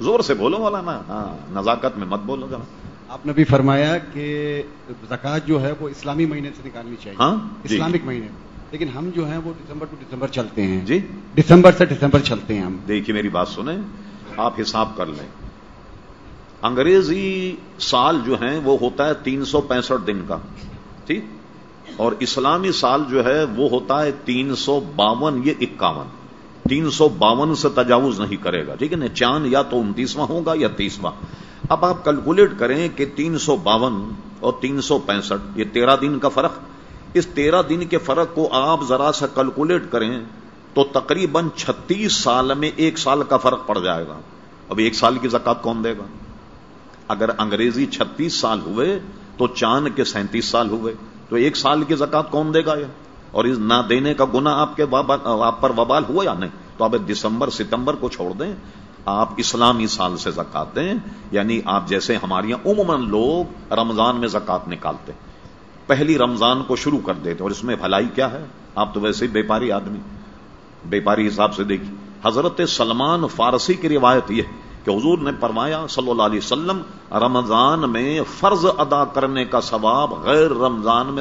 زور سے بولو والا نا ہاں نزاکت میں مت بولو ذرا. آپ نے بھی فرمایا کہ زکوٰۃ جو ہے وہ اسلامی مہینے سے نکالنی چاہیے. ہاں؟ جی. اسلامک مہینے. لیکن ہم جو ہیں وہ دسمبر ٹو دسمبر چلتے ہیں. جی. دسمبر سے دسمبر چلتے ہیں ہم. دیکھیے میری بات سنیں آپ حساب کر لیں. انگریزی سال جو ہے وہ ہوتا ہے تین سو پینسٹھ دن کا. ٹھیک؟ اور اسلامی سال جو ہے وہ ہوتا ہے تین سو باون یہ اکاون. تین سو باون سے تجاوز نہیں کرے گا۔ ٹھیک ہے نا؟ چاند یا تو انتیسواں ہوگا یا تیسواں۔ اب آپ کیلکولیٹ کریں کہ تین سو باون اور تین سو پینسٹھ، یہ تیرہ دن کا فرق۔ اس تیرہ دن کے فرق کو آپ ذرا سا کیلکولیٹ کریں تو تقریباً چھتیس سال میں ایک سال کا فرق پڑ جائے گا۔ اب ایک سال کی زکات کون دے گا؟ اگر انگریزی چھتیس سال ہوئے تو چاند کے سینتیس سال ہوئے۔ تو ایک سال کی زکات کون دے گا یہ؟ اور اس نہ دینے کا گنا آپ کے آپ پر وبال ہوا یا نہیں؟ تو اب دسمبر ستمبر کو چھوڑ دیں، آپ اسلامی سال سے زکات دیں یعنی آپ جیسے ہمارے یہاں عموماً لوگ رمضان میں زکات نکالتے پہلی رمضان کو شروع کر دیتے اور اس میں بھلائی کیا ہے؟ آپ تو ویسے ہی بیپاری آدمی بیپاری حساب سے دیکھیے، حضرت سلمان فارسی کی روایت یہ کہ حضور نے فرمایا صلی اللہ علیہ وسلم، رمضان میں فرض ادا کرنے کا ثواب غیر رمضان میں